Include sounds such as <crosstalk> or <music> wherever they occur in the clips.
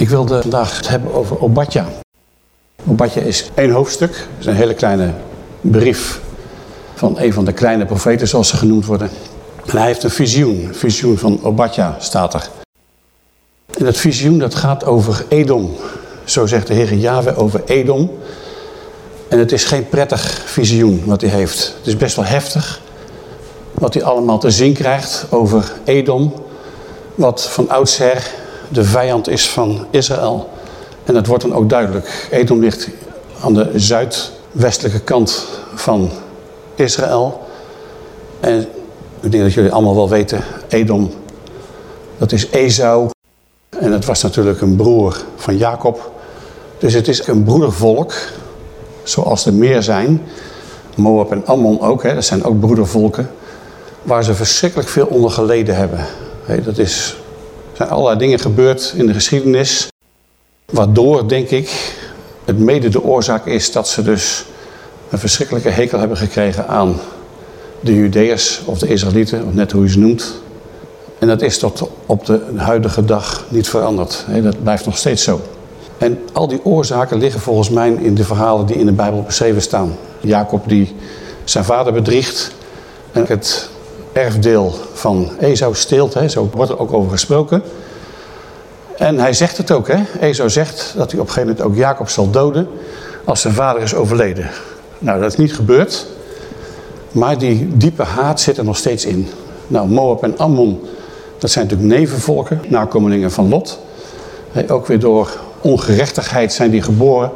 Ik wilde vandaag het hebben over Obadja. Obadja is één hoofdstuk. Het is een hele kleine brief van een van de kleine profeten zoals ze genoemd worden. En hij heeft een visioen. Een visioen van Obadja staat er. En dat visioen dat gaat over Edom. Zo zegt de Heer Yahweh over Edom. En het is geen prettig visioen wat hij heeft. Het is best wel heftig. Wat hij allemaal te zien krijgt over Edom. Wat van oudsher de vijand is van Israël. En dat wordt dan ook duidelijk. Edom ligt aan de zuidwestelijke kant van Israël. En ik denk dat jullie allemaal wel weten, Edom, dat is Esau. En dat was natuurlijk een broer van Jacob. Dus het is een broedervolk, zoals er meer zijn. Moab en Ammon ook, hè, dat zijn ook broedervolken. Waar ze verschrikkelijk veel onder geleden hebben. dat is, zijn allerlei dingen gebeurd in de geschiedenis. Waardoor, denk ik, het mede de oorzaak is dat ze dus een verschrikkelijke hekel hebben gekregen aan de Judeërs of de Israëlieten, of net hoe je ze noemt. En dat is tot op de huidige dag niet veranderd. Dat blijft nog steeds zo. En al die oorzaken liggen volgens mij in de verhalen die in de Bijbel beschreven staan. Jacob die zijn vader bedriegt en het erfdeel van Esau steelt. Zo wordt er ook over gesproken. En hij zegt het ook. Hè? Esau zegt dat hij op een gegeven moment ook Jacob zal doden als zijn vader is overleden. Nou, dat is niet gebeurd. Maar die diepe haat zit er nog steeds in. Nou, Moab en Ammon, dat zijn natuurlijk nevenvolken, nakomelingen van Lot. ook weer door ongerechtigheid zijn die geboren.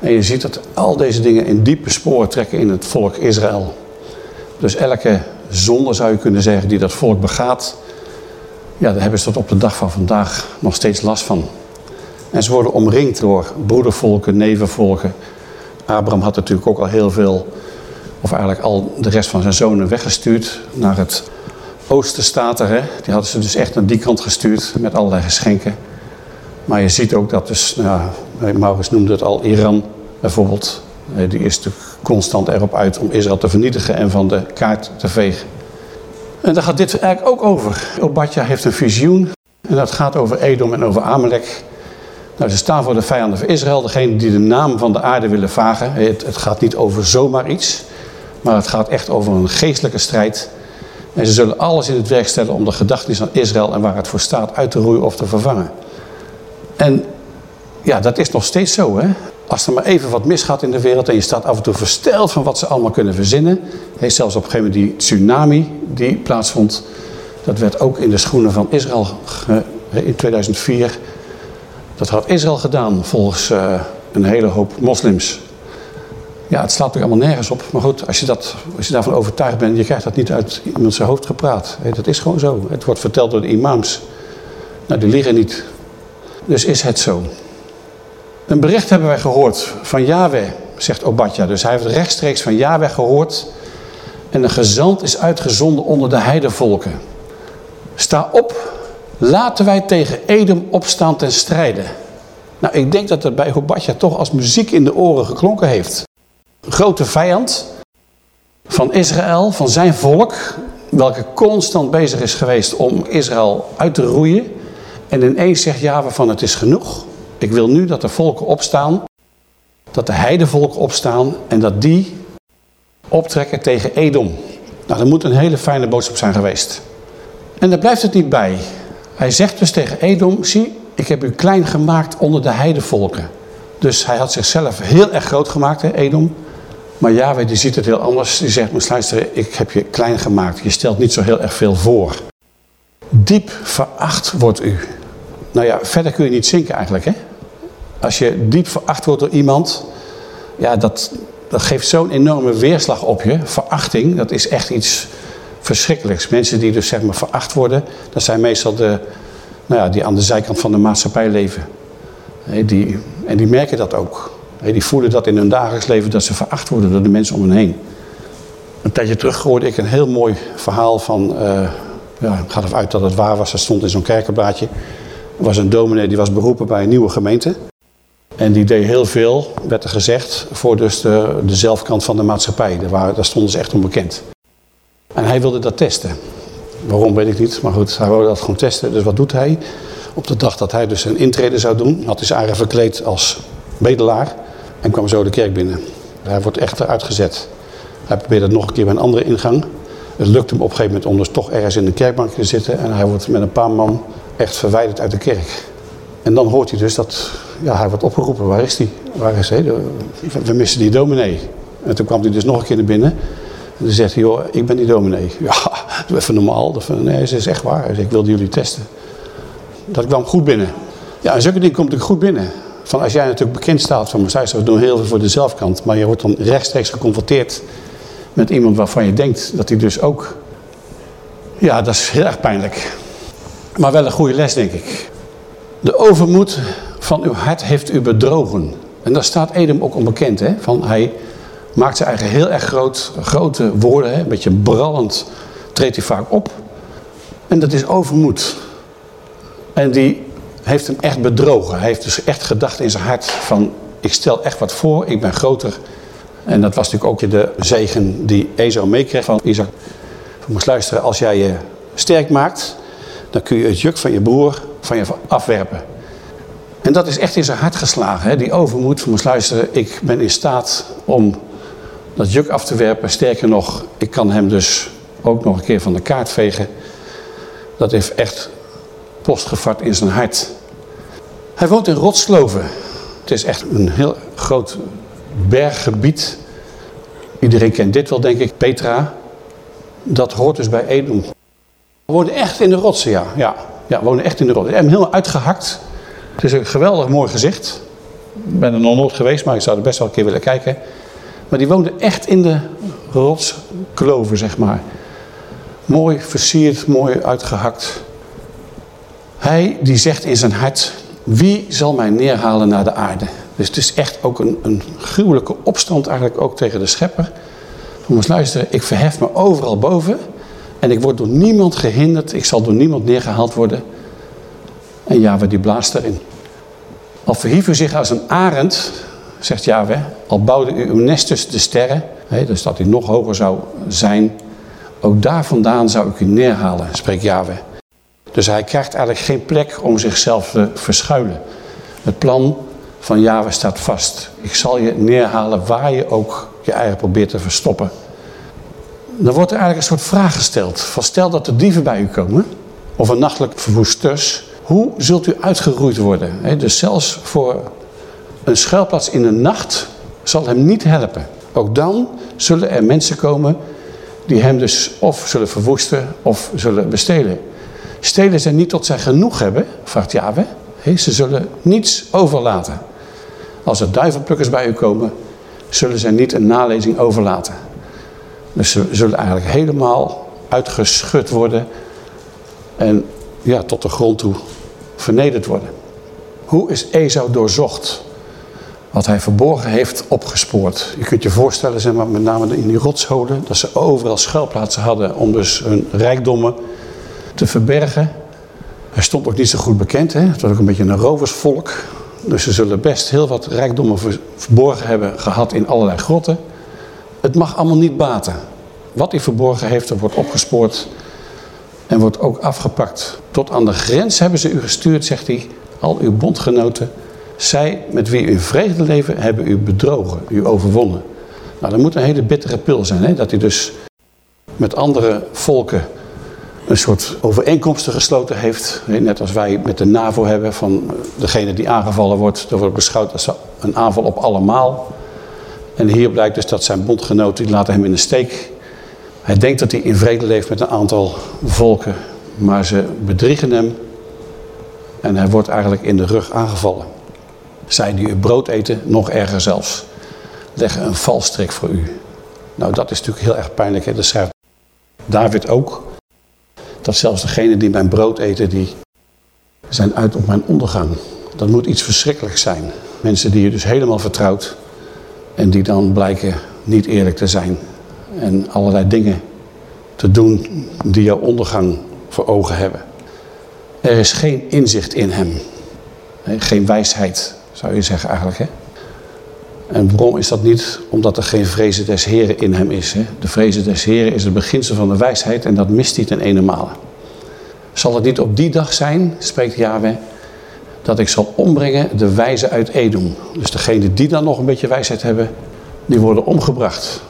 En je ziet dat al deze dingen in diepe sporen trekken in het volk Israël. Dus elke zonde zou je kunnen zeggen die dat volk begaat, ja, daar hebben ze tot op de dag van vandaag nog steeds last van. En ze worden omringd door broedervolken, nevenvolken. Abraham had natuurlijk ook al heel veel, of eigenlijk al de rest van zijn zonen weggestuurd naar het oosten er. Hè? Die hadden ze dus echt naar die kant gestuurd met allerlei geschenken. Maar je ziet ook dat dus, nou, Maurits noemde het al, Iran bijvoorbeeld. Die is natuurlijk constant erop uit om Israël te vernietigen en van de kaart te vegen. En daar gaat dit eigenlijk ook over. Obadja heeft een visioen. En dat gaat over Edom en over Amalek. Nou, ze staan voor de vijanden van Israël. Degene die de naam van de aarde willen vagen. Het, het gaat niet over zomaar iets. Maar het gaat echt over een geestelijke strijd. En ze zullen alles in het werk stellen om de gedachtenis van Israël en waar het voor staat uit te roeien of te vervangen. En ja, dat is nog steeds zo. Hè? Als er maar even wat misgaat in de wereld en je staat af en toe versteld van wat ze allemaal kunnen verzinnen. Heeft zelfs op een gegeven moment die tsunami die plaatsvond. Dat werd ook in de schoenen van Israël in 2004. Dat had Israël gedaan volgens uh, een hele hoop moslims. Ja, het slaat er allemaal nergens op. Maar goed, als je, dat, als je daarvan overtuigd bent, je krijgt dat niet uit iemand zijn hoofd gepraat. Dat is gewoon zo. Het wordt verteld door de imams. Nou, die liggen niet. Dus is het zo. Een bericht hebben wij gehoord van Yahweh, zegt Obadja. Dus hij heeft rechtstreeks van Yahweh gehoord. En een gezant is uitgezonden onder de heidevolken. Sta op, laten wij tegen Edom opstaan ten strijde. Nou, ik denk dat het bij Obadja toch als muziek in de oren geklonken heeft. Een grote vijand van Israël, van zijn volk, welke constant bezig is geweest om Israël uit te roeien. En ineens zegt Yahweh van het is genoeg. Ik wil nu dat de volken opstaan, dat de heidevolken opstaan en dat die optrekken tegen Edom. Nou, dat moet een hele fijne boodschap zijn geweest. En daar blijft het niet bij. Hij zegt dus tegen Edom, zie, ik heb u klein gemaakt onder de heidevolken. Dus hij had zichzelf heel erg groot gemaakt, hè, Edom. Maar Yahweh die ziet het heel anders. Die zegt, maar luister, ik heb je klein gemaakt. Je stelt niet zo heel erg veel voor. Diep veracht wordt u. Nou ja, verder kun je niet zinken eigenlijk, hè. Als je diep veracht wordt door iemand, ja, dat, dat geeft zo'n enorme weerslag op je. Verachting, dat is echt iets verschrikkelijks. Mensen die dus zeg maar veracht worden, dat zijn meestal de, nou ja, die aan de zijkant van de maatschappij leven. die, en die merken dat ook. die voelen dat in hun dagelijks leven, dat ze veracht worden door de mensen om hen heen. Een tijdje terug hoorde ik een heel mooi verhaal van, uh, ja, ik ga ervan uit dat het waar was, dat stond in zo'n kerkenblaadje. Er was een dominee die was beroepen bij een nieuwe gemeente. En die deed heel veel, werd er gezegd, voor dus de, zelfkant van de maatschappij. Daar, waren, daar stonden ze echt onbekend. En hij wilde dat testen. Waarom weet ik niet, maar goed, hij wilde dat gewoon testen. Dus wat doet hij? Op de dag dat hij dus een intrede zou doen, had hij zijn verkleed als bedelaar en kwam zo de kerk binnen. Hij wordt echt eruit gezet. Hij probeert het nog een keer bij een andere ingang. Het lukt hem op een gegeven moment om dus toch ergens in de kerkbank te zitten. En hij wordt met een paar man echt verwijderd uit de kerk. En dan hoort hij dus dat ja, hij wordt opgeroepen. Waar is hij? Waar is hij? We missen die dominee. En toen kwam hij dus nog een keer naar binnen. En dan zegt hij, joh, ik ben die dominee. <laughs> Ja, doe even normaal. Nee, ze is echt waar. Ik wilde jullie testen. Dat kwam goed binnen. Ja, en zulke dingen komt natuurlijk goed binnen. Van als jij natuurlijk bekend staat van Messias, we doen heel veel voor de zelfkant. Maar je wordt dan rechtstreeks geconfronteerd met iemand waarvan je denkt dat hij dus ook... Ja, dat is heel erg pijnlijk. Maar wel een goede les, denk ik. De overmoed van uw hart heeft u bedrogen. En daar staat Edom ook onbekend. Hè? Van hij maakt zijn eigen heel erg groot, grote woorden. Hè? Een beetje brallend treedt hij vaak op. En dat is overmoed. En die heeft hem echt bedrogen. Hij heeft dus echt gedacht in zijn hart van... ik stel echt wat voor, ik ben groter. En dat was natuurlijk ook de zegen die Ezo meekreeg van Isaac. Je moest luisteren, als jij je sterk maakt... dan kun je het juk van je broer van je afwerpen. En dat is echt in zijn hart geslagen. Hè? Die overmoed van moest luisteren, ik ben in staat om dat juk af te werpen. Sterker nog, ik kan hem dus ook nog een keer van de kaart vegen. Dat heeft echt postgevat in zijn hart. Hij woont in Rotsloven. Het is echt een heel groot berggebied. Iedereen kent dit wel, denk ik. Petra. Dat hoort dus bij Edom. We wonen echt in de rotsen, ja. Ja, ja wonen echt in de rotsen. Hem helemaal uitgehakt. Het is een geweldig mooi gezicht. Ik ben er nog nooit geweest, maar ik zou er best wel een keer willen kijken. Maar die woonde echt in de rotskloven, zeg maar. Mooi versierd, mooi uitgehakt. Hij die zegt in zijn hart, wie zal mij neerhalen naar de aarde? Dus het is echt ook een, een gruwelijke opstand eigenlijk ook tegen de schepper. We moest luisteren, ik verhef me overal boven en ik word door niemand gehinderd, ik zal door niemand neergehaald worden. En Yahweh die blaast erin. Al verhief u zich als een arend, zegt Yahweh, al bouwde u uw nest tussen de sterren, hè, dus dat u nog hoger zou zijn, ook daar vandaan zou ik u neerhalen, spreekt Yahweh. Dus hij krijgt eigenlijk geen plek om zichzelf te verschuilen. Het plan van Yahweh staat vast. Ik zal je neerhalen waar je ook je eigen probeert te verstoppen. Dan wordt er eigenlijk een soort vraag gesteld. Van stel dat er dieven bij u komen, of een nachtelijk verwoesters. Hoe zult u uitgeroeid worden? Dus zelfs voor een schuilplaats in de nacht zal hem niet helpen. Ook dan zullen er mensen komen die hem dus of zullen verwoesten of zullen bestelen. Stelen ze niet tot zij genoeg hebben, vraagt Yahweh. Ze zullen niets overlaten. Als er duivelplukkers bij u komen, zullen ze niet een nalezing overlaten. Dus ze zullen eigenlijk helemaal uitgeschud worden en ja, tot de grond toe vernederd worden. Hoe is Esau doorzocht? Wat hij verborgen heeft opgespoord. Je kunt je voorstellen, zeg maar, met name in die rotsholen, dat ze overal schuilplaatsen hadden om dus hun rijkdommen te verbergen. Hij stond ook niet zo goed bekend. Hè? Het was ook een beetje een roversvolk. Dus ze zullen best heel wat rijkdommen verborgen hebben gehad in allerlei grotten. Het mag allemaal niet baten. Wat hij verborgen heeft, dat wordt opgespoord en wordt ook afgepakt. Tot aan de grens hebben ze u gestuurd, zegt hij, al uw bondgenoten. Zij met wie u in vrede leven, hebben u bedrogen, u overwonnen. Nou, dat moet een hele bittere pil zijn, hè? dat hij dus met andere volken een soort overeenkomsten gesloten heeft. Net als wij met de NAVO hebben van degene die aangevallen wordt. Dat wordt beschouwd als een aanval op allemaal. En hier blijkt dus dat zijn bondgenoten die laten hem in de steek. Hij denkt dat hij in vrede leeft met een aantal volken. Maar ze bedriegen hem. En hij wordt eigenlijk in de rug aangevallen. Zij die uw brood eten, nog erger zelfs. Leggen een valstrik voor u. Nou dat is natuurlijk heel erg pijnlijk. Hè? Dat schrijft David ook dat zelfs degenen die mijn brood eten, die zijn uit op mijn ondergang. Dat moet iets verschrikkelijks zijn. Mensen die je dus helemaal vertrouwt en die dan blijken niet eerlijk te zijn. En allerlei dingen te doen die jouw ondergang voor ogen hebben. Er is geen inzicht in hem. Geen wijsheid, zou je zeggen eigenlijk. Hè? En waarom is dat niet? Omdat er geen vrezen des Heren in hem is. Hè? De vrezen des Heren is het beginsel van de wijsheid en dat mist hij ten ene male. Zal het niet op die dag zijn, spreekt Yahweh, dat ik zal ombrengen de wijzen uit Edom. Dus degenen die dan nog een beetje wijsheid hebben, die worden omgebracht.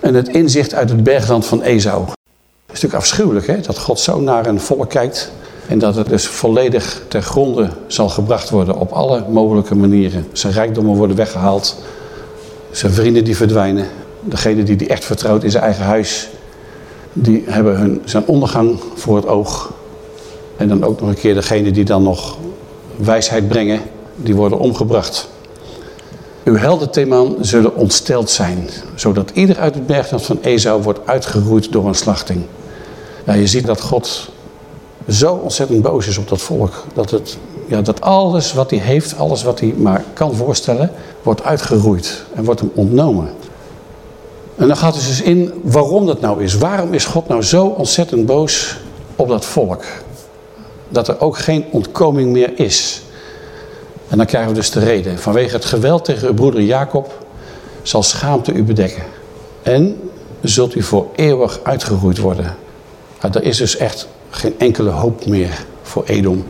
En het inzicht uit het bergland van Esau. Is natuurlijk afschuwelijk hè? dat God zo naar een volk kijkt en dat het dus volledig ter gronde zal gebracht worden op alle mogelijke manieren. Zijn rijkdommen worden weggehaald, zijn vrienden die verdwijnen, degene die die echt vertrouwt in zijn eigen huis, die hebben hun, zijn ondergang voor het oog. En dan ook nog een keer degene die dan nog wijsheid brengen, die worden omgebracht. Uw heldenthemaan zullen ontsteld zijn, zodat ieder uit het bergland van Esau wordt uitgeroeid door een slachting. Ja, je ziet dat God zo ontzettend boos is op dat volk. Dat, het, ja, dat alles wat hij heeft, alles wat hij maar kan voorstellen, wordt uitgeroeid en wordt hem ontnomen. En dan gaat het dus in waarom dat nou is. Waarom is God nou zo ontzettend boos op dat volk? Dat er ook geen ontkoming meer is. En dan krijgen we dus de reden. Vanwege het geweld tegen uw broeder Jacob zal schaamte u bedekken. En zult u voor eeuwig uitgeroeid worden. Er is dus echt geen enkele hoop meer voor Edom.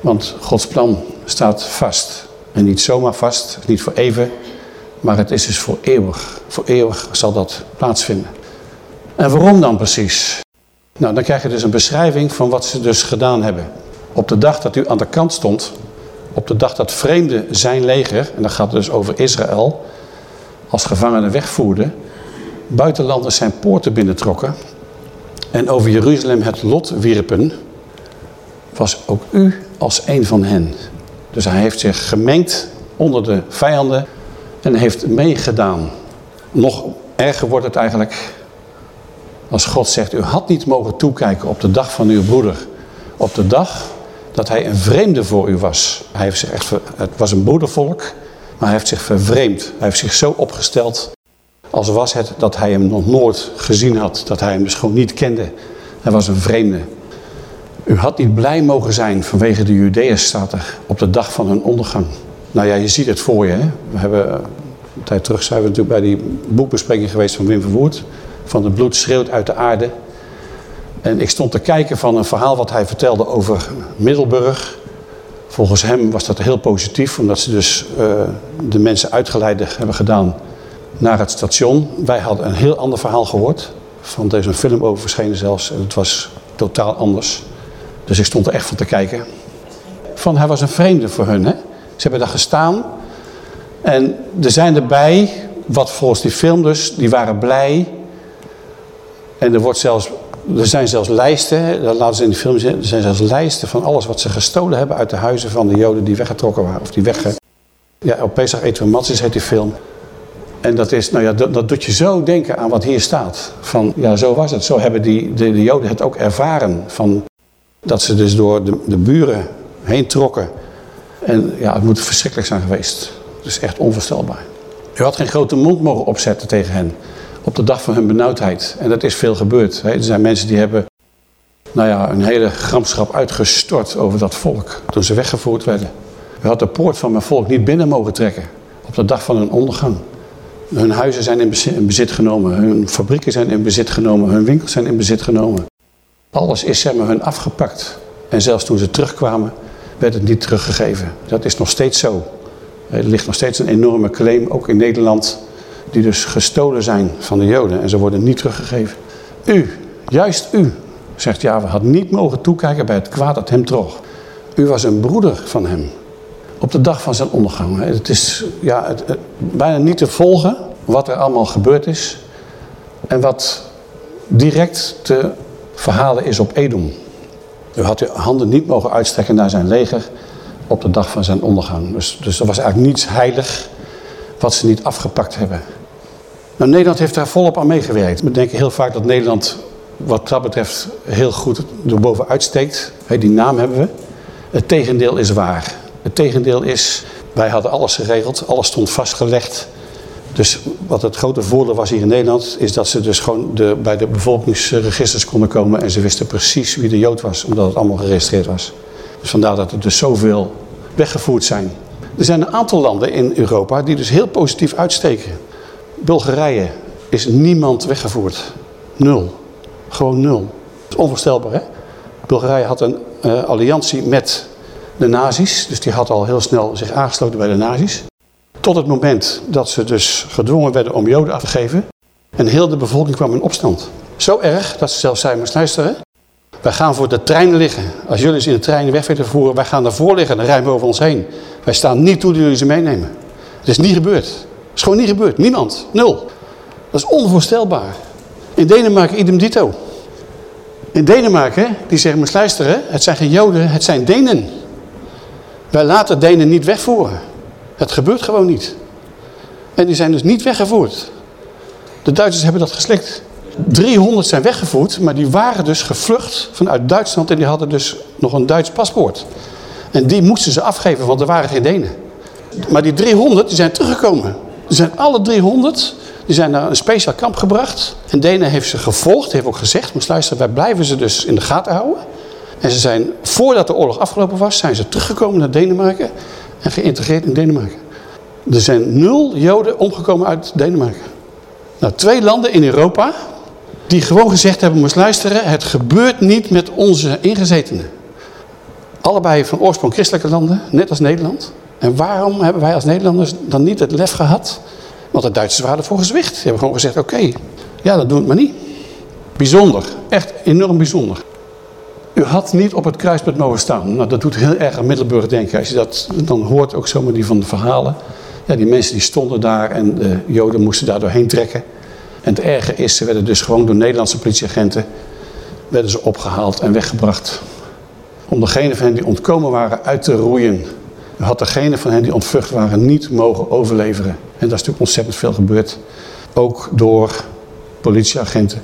Want Gods plan staat vast. En niet zomaar vast, niet voor even, maar het is dus voor eeuwig. Voor eeuwig zal dat plaatsvinden. En waarom dan precies? Nou, dan krijg je dus een beschrijving van wat ze dus gedaan hebben. Op de dag dat u aan de kant stond, op de dag dat vreemden zijn leger, en dan gaat dus over Israël, als gevangenen wegvoerden, buitenlanders zijn poorten binnentrokken en over Jeruzalem het lot wierpen, was ook u als een van hen. Dus hij heeft zich gemengd onder de vijanden en heeft meegedaan. Nog erger wordt het eigenlijk als God zegt, u had niet mogen toekijken op de dag van uw broeder. Op de dag dat hij een vreemde voor u was. Hij heeft zich echt, het was een broedervolk, maar hij heeft zich vervreemd. Hij heeft zich zo opgesteld als was het dat hij hem nog nooit gezien had. Dat hij hem dus gewoon niet kende. Hij was een vreemde. U had niet blij mogen zijn vanwege de Judeërs, staat op de dag van hun ondergang. Nou ja, je ziet het voor je. Hè? We hebben, een tijd terug zijn we natuurlijk bij die boekbespreking geweest van Wim Verwoerd. Van het bloed schreeuwt uit de aarde. En ik stond te kijken van een verhaal wat hij vertelde over Middelburg. Volgens hem was dat heel positief, omdat ze dus uh, de mensen uitgeleid hebben gedaan naar het station. Wij hadden een heel ander verhaal gehoord. Van deze film over verschenen zelfs. En het was totaal anders. Dus ik stond er echt van te kijken. Van hij was een vreemde voor hun. Hè? Ze hebben daar gestaan. En er zijn erbij, wat volgens die film dus, die waren blij. En er, wordt zelfs, er zijn zelfs lijsten, dat laten ze in de film zien. Er zijn zelfs lijsten van alles wat ze gestolen hebben uit de huizen van de joden die weggetrokken waren. Of die wegge... Ja, op Pesach eten we matzes heet die film. En dat, is, nou ja, dat, doet je zo denken aan wat hier staat. Van, ja, zo was het. Zo hebben die, de, de Joden het ook ervaren. Van, dat ze dus door de, buren heen trokken. En ja, het moet verschrikkelijk zijn geweest. Het is echt onvoorstelbaar. U had geen grote mond mogen opzetten tegen hen. Op de dag van hun benauwdheid. En dat is veel gebeurd. Er zijn mensen die hebben nou ja, een hele gramschap uitgestort over dat volk. Toen ze weggevoerd werden. U had de poort van mijn volk niet binnen mogen trekken. Op de dag van hun ondergang. Hun huizen zijn in bezit genomen, hun fabrieken zijn in bezit genomen, hun winkels zijn in bezit genomen. Alles is zeg maar hun afgepakt. En zelfs toen ze terugkwamen, werd het niet teruggegeven. Dat is nog steeds zo. Er ligt nog steeds een enorme claim, ook in Nederland, die dus gestolen zijn van de Joden. En ze worden niet teruggegeven. U, juist u, zegt Java, had niet mogen toekijken bij het kwaad dat hem trof. U was een broeder van hem op de dag van zijn ondergang. Het is ja, het, bijna niet te volgen wat er allemaal gebeurd is. En wat direct te verhalen is op Edom. U had uw handen niet mogen uitstrekken naar zijn leger op de dag van zijn ondergang. Dus, dus er was eigenlijk niets heilig wat ze niet afgepakt hebben. Nou, Nederland heeft daar volop aan meegewerkt. We denken heel vaak dat Nederland wat dat betreft heel goed erboven uitsteekt. Die naam hebben we. Het tegendeel is waar. Het tegendeel is, wij hadden alles geregeld, alles stond vastgelegd. Dus wat het grote voordeel was hier in Nederland, is dat ze dus gewoon de, bij de bevolkingsregisters konden komen en ze wisten precies wie de Jood was, omdat het allemaal geregistreerd was. Dus vandaar dat er dus zoveel weggevoerd zijn. Er zijn een aantal landen in Europa die dus heel positief uitsteken. Bulgarije is niemand weggevoerd. Nul. Gewoon nul. Is onvoorstelbaar hè? Bulgarije had een uh, alliantie met de nazi's. Dus die had al heel snel zich aangesloten bij de nazi's. Tot het moment dat ze dus gedwongen werden om joden af te geven. En heel de bevolking kwam in opstand. Zo erg dat ze zelfs zeiden, maar luisteren. Wij gaan voor de treinen liggen. Als jullie ze in de treinen weg willen voeren, wij gaan daarvoor liggen. Dan rijden we over ons heen. Wij staan niet toe dat jullie ze meenemen. Het is niet gebeurd. Het is gewoon niet gebeurd. Niemand. Nul. Dat is onvoorstelbaar. In Denemarken idem dito. In Denemarken, die zeggen, maar luisteren, het zijn geen Joden, het zijn Denen. Wij laten Denen niet wegvoeren. Het gebeurt gewoon niet. En die zijn dus niet weggevoerd. De Duitsers hebben dat geslikt. 300 zijn weggevoerd, maar die waren dus gevlucht vanuit Duitsland en die hadden dus nog een Duits paspoort. En die moesten ze afgeven, want er waren geen Denen. Maar die 300 die zijn teruggekomen. Er zijn alle 300 die zijn naar een speciaal kamp gebracht. En Denen heeft ze gevolgd, heeft ook gezegd, maar luister, wij blijven ze dus in de gaten houden. En ze zijn, voordat de oorlog afgelopen was, zijn ze teruggekomen naar Denemarken en geïntegreerd in Denemarken. Er zijn nul Joden omgekomen uit Denemarken. Nou, twee landen in Europa die gewoon gezegd hebben, moest luisteren, het gebeurt niet met onze ingezetenen. Allebei van oorsprong christelijke landen, net als Nederland. En waarom hebben wij als Nederlanders dan niet het lef gehad? Want de Duitsers waren ervoor gezwicht. Die hebben gewoon gezegd, oké, ja, dat doen we maar niet. Bijzonder, echt enorm bijzonder. U had niet op het kruispunt mogen staan. Nou, dat doet heel erg aan Middelburg denken. Als je dat dan hoort, ook zomaar die van de verhalen. Ja, die mensen die stonden daar en de Joden moesten daar doorheen trekken. En het erge is, ze werden dus gewoon door Nederlandse politieagenten werden ze opgehaald en weggebracht. Om degene van hen die ontkomen waren uit te roeien. U had degene van hen die ontvlucht waren niet mogen overleveren. En dat is natuurlijk ontzettend veel gebeurd. Ook door politieagenten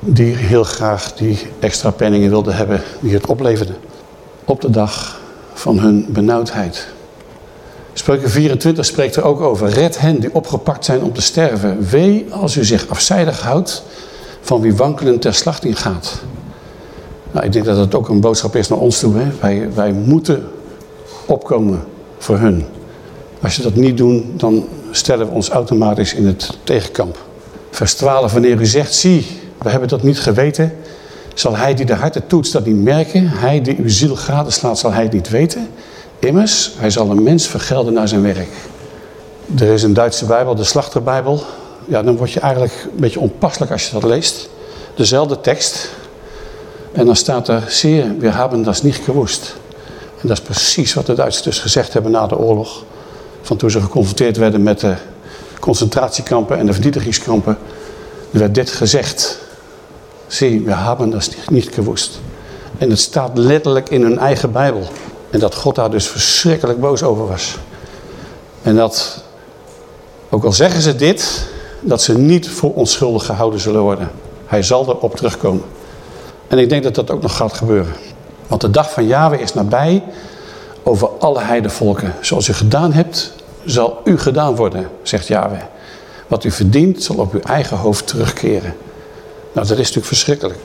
die heel graag die extra penningen wilden hebben die het opleverden. Op de dag van hun benauwdheid. Spreuken 24 spreekt er ook over. Red hen die opgepakt zijn om te sterven. Wee als u zich afzijdig houdt van wie wankelend ter slachting gaat. Nou, ik denk dat het ook een boodschap is naar ons toe. Hè? Wij, wij moeten opkomen voor hun. Als je dat niet doet, dan stellen we ons automatisch in het tegenkamp. Vers 12, wanneer u zegt, zie, we hebben dat niet geweten, zal hij die de harten toetst dat niet merken. Hij die uw ziel slaat, zal hij het niet weten. Immers, hij zal een mens vergelden naar zijn werk. Er is een Duitse Bijbel, de Slachterbijbel. Ja, dan word je eigenlijk een beetje onpasselijk als je dat leest. Dezelfde tekst. En dan staat er, zeer, we hebben dat niet gewoest. En dat is precies wat de Duitsers dus gezegd hebben na de oorlog. Van toen ze geconfronteerd werden met de concentratiekampen en de vernietigingskampen. Er werd dit gezegd. Zie, we hebben dat niet gewoest. En het staat letterlijk in hun eigen Bijbel. En dat God daar dus verschrikkelijk boos over was. En dat, ook al zeggen ze dit, dat ze niet voor onschuldig gehouden zullen worden. Hij zal erop terugkomen. En ik denk dat dat ook nog gaat gebeuren. Want de dag van Yahweh is nabij over alle heidevolken. Zoals u gedaan hebt, zal u gedaan worden, zegt Yahweh. Wat u verdient, zal op uw eigen hoofd terugkeren. Nou, dat is natuurlijk verschrikkelijk.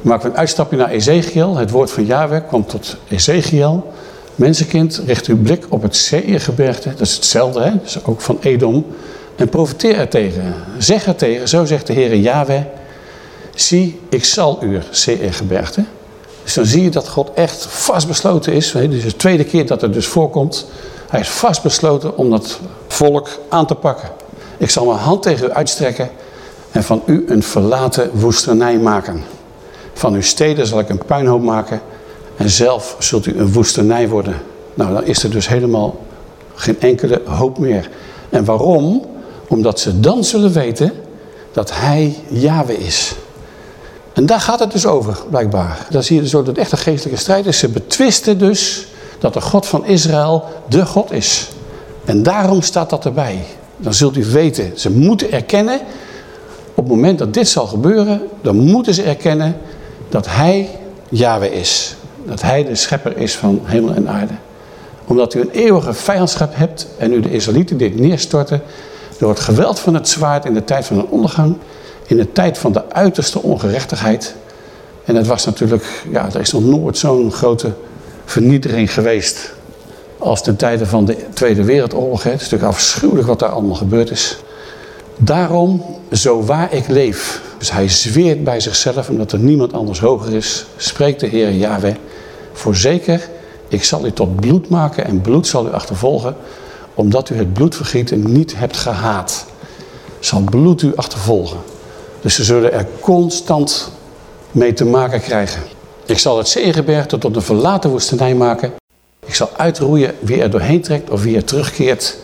We maken een uitstapje naar Ezekiel. Het woord van Yahweh kwam tot Ezekiel. Mensenkind, richt uw blik op het Seirgebergte. Dat is hetzelfde, hè? Dat is ook van Edom. En profiteer er tegen. Zeg er tegen, zo zegt de Heer Yahweh. Zie, ik zal u, Seirgebergte. Dus dan zie je dat God echt vastbesloten is. Dit is de tweede keer dat het dus voorkomt. Hij is vastbesloten om dat volk aan te pakken. Ik zal mijn hand tegen u uitstrekken en van u een verlaten woestenij maken. Van uw steden zal ik een puinhoop maken en zelf zult u een woestenij worden. Nou, dan is er dus helemaal geen enkele hoop meer. En waarom? Omdat ze dan zullen weten dat hij Yahweh is. En daar gaat het dus over, blijkbaar. Dan zie je dus ook dat echt een geestelijke strijd is. Ze betwisten dus dat de God van Israël de God is. En daarom staat dat erbij. Dan zult u weten, ze moeten erkennen, op het moment dat dit zal gebeuren, dan moeten ze erkennen dat hij Yahweh is. Dat hij de schepper is van hemel en aarde. Omdat u een eeuwige vijandschap hebt en u de Israëlieten dit neerstorten door het geweld van het zwaard in de tijd van een ondergang, in de tijd van de uiterste ongerechtigheid. En het was natuurlijk, ja, er is nog nooit zo'n grote vernietiging geweest als ten tijde van de Tweede Wereldoorlog. Het is natuurlijk afschuwelijk wat daar allemaal gebeurd is. Daarom, zo waar ik leef, Dus hij zweert bij zichzelf, omdat er niemand anders hoger is, spreekt de Heer Yahweh, voorzeker, ik zal u tot bloed maken en bloed zal u achtervolgen, omdat u het bloedvergieten niet hebt gehaat. Zal bloed u achtervolgen. Dus ze zullen er constant mee te maken krijgen. Ik zal het zeegebergte tot een verlaten woestenij maken. Ik zal uitroeien wie er doorheen trekt of wie er terugkeert.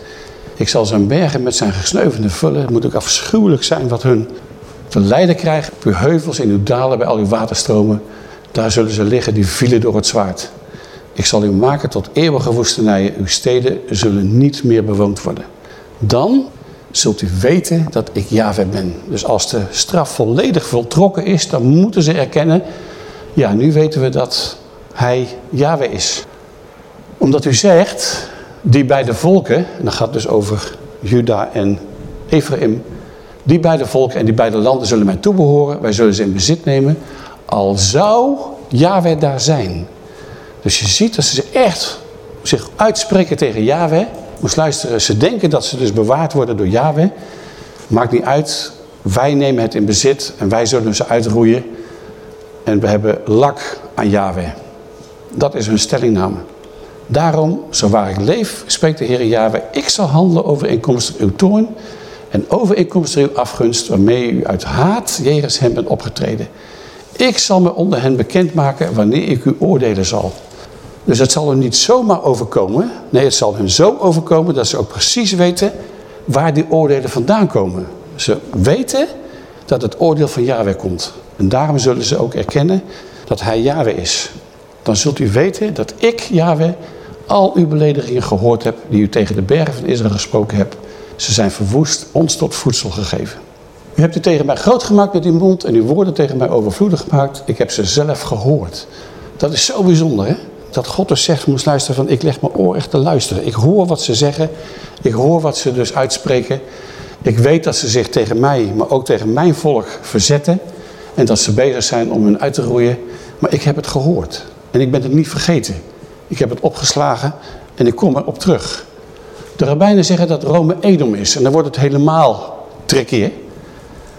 Ik zal zijn bergen met zijn gesneuvelde vullen. Het moet ook afschuwelijk zijn wat hun te lijden krijgen. Op uw heuvels in uw dalen bij al uw waterstromen. Daar zullen ze liggen die vielen door het zwaard. Ik zal u maken tot eeuwige woestenijen. Uw steden zullen niet meer bewoond worden. Dan zult u weten dat ik Yahweh ben. Dus als de straf volledig voltrokken is, dan moeten ze erkennen... ja, nu weten we dat hij Yahweh is. Omdat u zegt, die beide volken... en dat gaat dus over Juda en Ephraim... die beide volken en die beide landen zullen mij toebehoren. Wij zullen ze in bezit nemen. Al zou Yahweh daar zijn. Dus je ziet dat ze echt zich uitspreken tegen Yahweh moest luisteren. Ze denken dat ze dus bewaard worden door Yahweh. Maakt niet uit. Wij nemen het in bezit en wij zullen ze uitroeien. En we hebben lak aan Yahweh. Dat is hun stellingname. Daarom, zo waar ik leef, spreekt de Heer Yahweh, ik zal handelen overeenkomstig uw toorn en overeenkomstig uw afgunst, waarmee u uit haat jegens hem bent opgetreden. Ik zal me onder hen bekendmaken wanneer ik u oordelen zal. Dus het zal hun niet zomaar overkomen. Nee, het zal hun zo overkomen dat ze ook precies weten waar die oordelen vandaan komen. Ze weten dat het oordeel van Yahweh komt. En daarom zullen ze ook erkennen dat hij Yahweh is. Dan zult u weten dat ik, Yahweh, al uw beledigingen gehoord heb die u tegen de bergen van Israël gesproken hebt. Ze zijn verwoest, ons tot voedsel gegeven. U hebt u tegen mij groot gemaakt met uw mond en uw woorden tegen mij overvloedig gemaakt. Ik heb ze zelf gehoord. Dat is zo bijzonder, hè? dat God dus zegt, moest luisteren van ik leg mijn oor echt te luisteren. Ik hoor wat ze zeggen, ik hoor wat ze dus uitspreken. Ik weet dat ze zich tegen mij, maar ook tegen mijn volk verzetten. En dat ze bezig zijn om hun uit te roeien. Maar ik heb het gehoord. En ik ben het niet vergeten. Ik heb het opgeslagen en ik kom erop terug. De rabbijnen zeggen dat Rome Edom is. En dan wordt het helemaal tricky.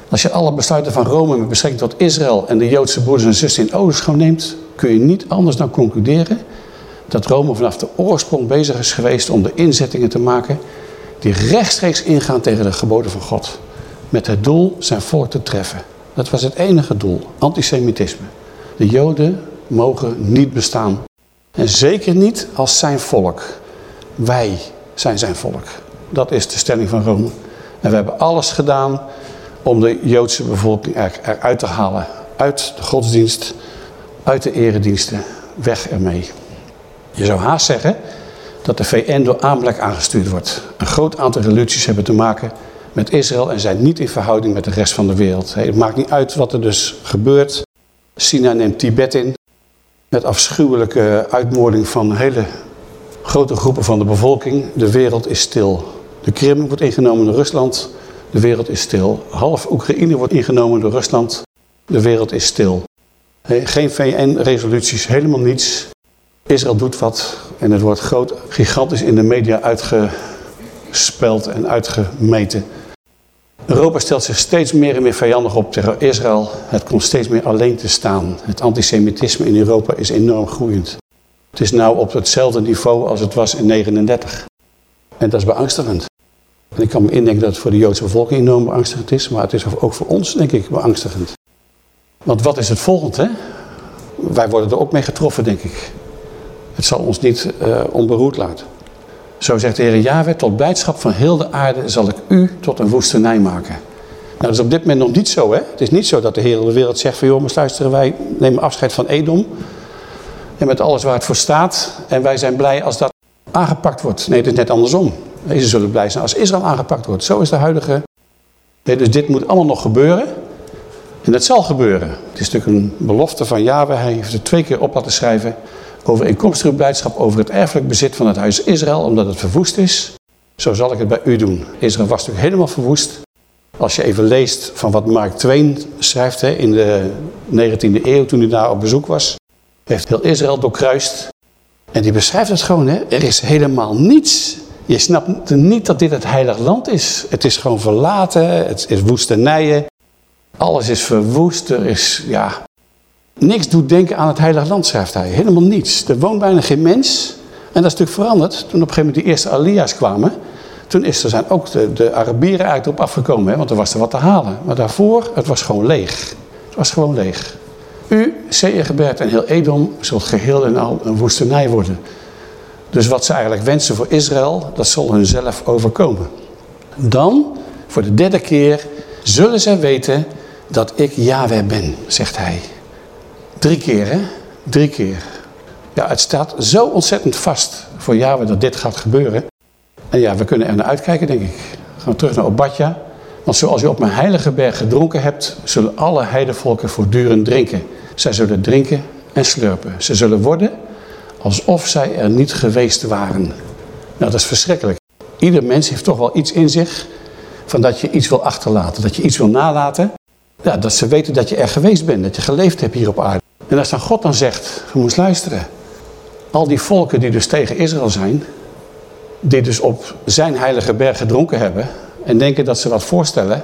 Als je alle besluiten van Rome met betrekking tot Israël en de Joodse broeders en zussen in Oosterschouw neemt, kun je niet anders dan concluderen dat Rome vanaf de oorsprong bezig is geweest om de inzettingen te maken die rechtstreeks ingaan tegen de geboden van God. Met het doel zijn volk te treffen. Dat was het enige doel, antisemitisme. De Joden mogen niet bestaan. En zeker niet als zijn volk. Wij zijn zijn volk. Dat is de stelling van Rome. En we hebben alles gedaan om de Joodse bevolking eruit te halen. Uit de godsdienst, uit de erediensten. Weg ermee. Je zou haast zeggen dat de VN door aanblik aangestuurd wordt. Een groot aantal religies hebben te maken met Israël en zijn niet in verhouding met de rest van de wereld. Het maakt niet uit wat er dus gebeurt. China neemt Tibet in. Met afschuwelijke uitmoording van hele grote groepen van de bevolking. De wereld is stil. De Krim wordt ingenomen door Rusland. De wereld is stil. Half Oekraïne wordt ingenomen door Rusland. De wereld is stil. Geen VN-resoluties, helemaal niets. Israël doet wat en het wordt groot, gigantisch in de media uitgespeld en uitgemeten. Europa stelt zich steeds meer en meer vijandig op tegen Israël. Het komt steeds meer alleen te staan. Het antisemitisme in Europa is enorm groeiend. Het is nou op hetzelfde niveau als het was in 1939. En dat is beangstigend. En ik kan me indenken dat het voor de Joodse bevolking enorm beangstigend is. Maar het is ook voor ons, denk ik, beangstigend. Want wat is het volgende? Wij worden er ook mee getroffen, denk ik. Het zal ons niet uh, onberoerd laten. Zo zegt de Heer Yahweh, tot blijdschap van heel de aarde zal ik u tot een woestenij maken. Nou, dat is op dit moment nog niet zo. Hè? Het is niet zo dat de Heer de wereld zegt van... jongens, luisteren, wij nemen afscheid van Edom. En met alles waar het voor staat. En wij zijn blij als dat aangepakt wordt. Nee, het is net andersom. Ze zullen blij zijn als Israël aangepakt wordt. Zo is de huidige... Nee, dus dit moet allemaal nog gebeuren. En dat zal gebeuren. Het is natuurlijk een belofte van Yahweh. Hij heeft het twee keer op laten schrijven. Overeenkomstige blijdschap over het erfelijk bezit van het huis Israël. Omdat het verwoest is. Zo zal ik het bij u doen. Israël was natuurlijk helemaal verwoest. Als je even leest van wat Mark Twain schrijft hè, in de 19e eeuw toen hij daar op bezoek was. Heeft heel Israël doorkruist. En die beschrijft het gewoon. Hè. Er is helemaal niets je snapt niet dat dit het heilig land is. Het is gewoon verlaten, het is woestenijen. Alles is verwoest, er is, ja... Niks doet denken aan het heilige land, schrijft hij. Helemaal niets. Er woont bijna geen mens. En dat is natuurlijk veranderd toen op een gegeven moment de eerste Alia's kwamen. Toen is er zijn ook de, de Arabieren eigenlijk op afgekomen, hè, want er was er wat te halen. Maar daarvoor, het was gewoon leeg. Het was gewoon leeg. U, Zeegebergte en heel Edom zult geheel en al een woestenij worden. Dus wat ze eigenlijk wensen voor Israël, dat zal hun zelf overkomen. Dan, voor de derde keer, zullen zij weten dat ik Yahweh ben, zegt hij. Drie keer, hè? Drie keer. Ja, het staat zo ontzettend vast voor Yahweh dat dit gaat gebeuren. En ja, we kunnen er naar uitkijken, denk ik. Gaan we terug naar Obadja. Want zoals je op mijn heilige berg gedronken hebt, zullen alle heidevolken voortdurend drinken. Zij zullen drinken en slurpen. Ze zullen worden alsof zij er niet geweest waren. Nou, dat is verschrikkelijk. Ieder mens heeft toch wel iets in zich van dat je iets wil achterlaten, dat je iets wil nalaten. Ja, dat ze weten dat je er geweest bent, dat je geleefd hebt hier op aarde. En als dan God dan zegt, je moet luisteren. Al die volken die dus tegen Israël zijn, die dus op zijn heilige berg gedronken hebben en denken dat ze wat voorstellen.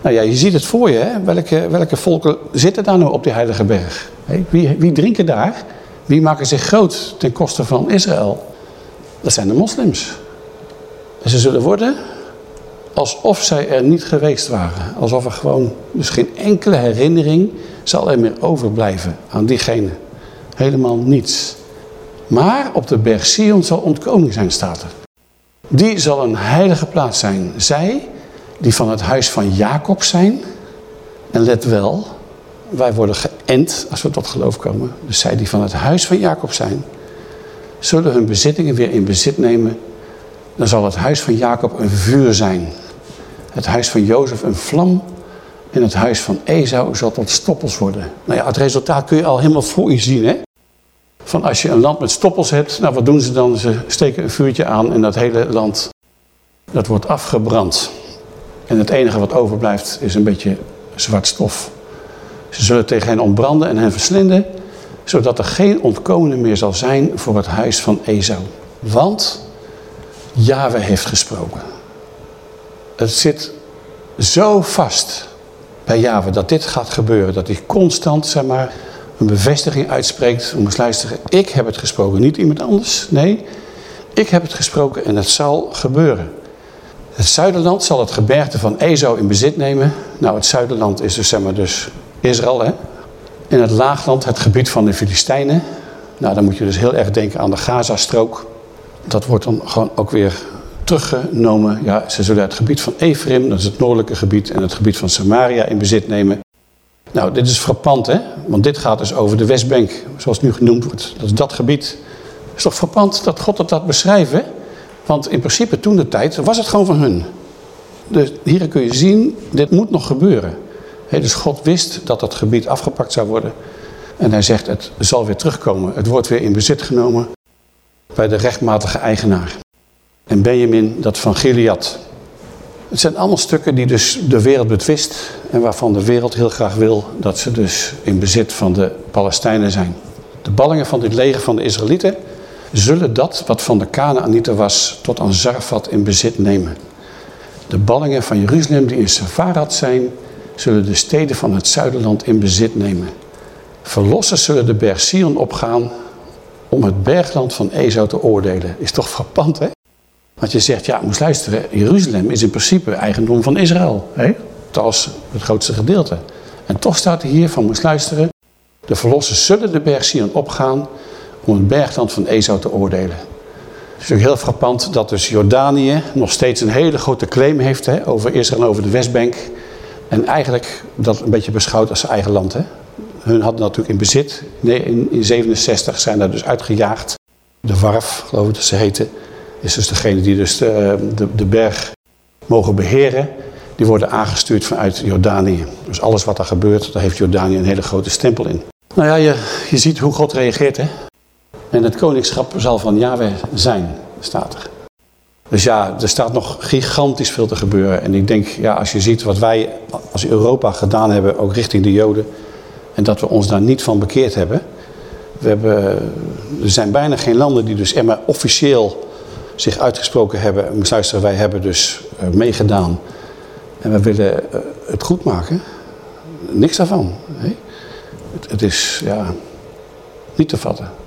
Nou ja, je ziet het voor je, hè? Welke, welke volken zitten daar nou op die heilige berg? Wie, wie drinken daar? Wie maken zich groot ten koste van Israël? Dat zijn de moslims. En ze zullen worden alsof zij er niet geweest waren. Alsof er gewoon, dus geen enkele herinnering zal er meer overblijven aan diegene. Helemaal niets. Maar op de berg Sion zal ontkoming zijn, staat er. Die zal een heilige plaats zijn. Zij, die van het huis van Jacob zijn. En let wel, wij worden geënt als we tot geloof komen. Dus zij die van het huis van Jacob zijn, zullen hun bezittingen weer in bezit nemen. Dan zal het huis van Jacob een vuur zijn. Het huis van Jozef een vlam. En het huis van Esau zal tot stoppels worden. Nou ja, het resultaat kun je al helemaal voor je zien, hè? Van als je een land met stoppels hebt, nou wat doen ze dan? Ze steken een vuurtje aan en dat hele land, dat wordt afgebrand. En het enige wat overblijft is een beetje zwart stof. Ze zullen tegen hen ontbranden en hen verslinden, zodat er geen ontkomen meer zal zijn voor het huis van Esau. Want Yahweh heeft gesproken. Het zit zo vast bij Yahweh dat dit gaat gebeuren. Dat hij constant, zeg maar, een bevestiging uitspreekt. Om eens luisteren, ik heb het gesproken, niet iemand anders. Nee, ik heb het gesproken en het zal gebeuren. Het zuiderland zal het gebergte van Ezo in bezit nemen. Nou, het zuiderland is dus, zeg maar, dus Israël, hè. In het laagland het gebied van de Filistijnen. Nou, dan moet je dus heel erg denken aan de Gazastrook. Dat wordt dan gewoon ook weer teruggenomen. Ja, ze zullen het gebied van Ephraim, dat is het noordelijke gebied, en het gebied van Samaria in bezit nemen. Nou, dit is frappant, hè? Want dit gaat dus over de Westbank, zoals nu genoemd wordt. Dat is dat gebied. Het is toch frappant dat God dat dat beschrijft, Want in principe toen de tijd was het gewoon van hun. Dus hier kun je zien, dit moet nog gebeuren. dus God wist dat dat gebied afgepakt zou worden. En hij zegt, het zal weer terugkomen. Het wordt weer in bezit genomen bij de rechtmatige eigenaar. En Benjamin, dat van Gilead. Het zijn allemaal stukken die dus de wereld betwist en waarvan de wereld heel graag wil dat ze dus in bezit van de Palestijnen zijn. De ballingen van dit leger van de Israëlieten zullen dat wat van de Kanaanieten was tot aan Zarfat in bezit nemen. De ballingen van Jeruzalem die in Sefarad zijn, zullen de steden van het zuiderland in bezit nemen. Verlossers zullen de berg Sion opgaan om het bergland van Ezo te oordelen. Is toch frappant, hè? Want je zegt, ja, moest luisteren, Jeruzalem is in principe eigendom van Israël. Hè? Als het grootste gedeelte. En toch staat er hier van, moest luisteren, de verlossers zullen de berg Sion opgaan om het bergland van Esau te oordelen. Het is ook heel frappant dat dus Jordanië nog steeds een hele grote claim heeft hè, over Israël en over de Westbank. En eigenlijk dat een beetje beschouwt als zijn eigen land. Hè. Hun hadden natuurlijk in bezit. Nee, in 67 zijn daar dus uitgejaagd. De Warf, geloof ik dat ze heten is dus degene die dus de, de, de berg mogen beheren. Die worden aangestuurd vanuit Jordanië. Dus alles wat er gebeurt, daar heeft Jordanië een hele grote stempel in. Nou ja, je, je ziet hoe God reageert hè. En het koningschap zal van Yahweh zijn, staat er. Dus ja, er staat nog gigantisch veel te gebeuren. En ik denk, ja, als je ziet wat wij als Europa gedaan hebben, ook richting de Joden. En dat we ons daar niet van bekeerd hebben. We hebben er zijn bijna geen landen die dus maar officieel zich uitgesproken hebben. Moest luisteren, wij hebben dus uh, meegedaan. En we willen uh, het goed maken. niks daarvan. Het, het is ja, niet te vatten.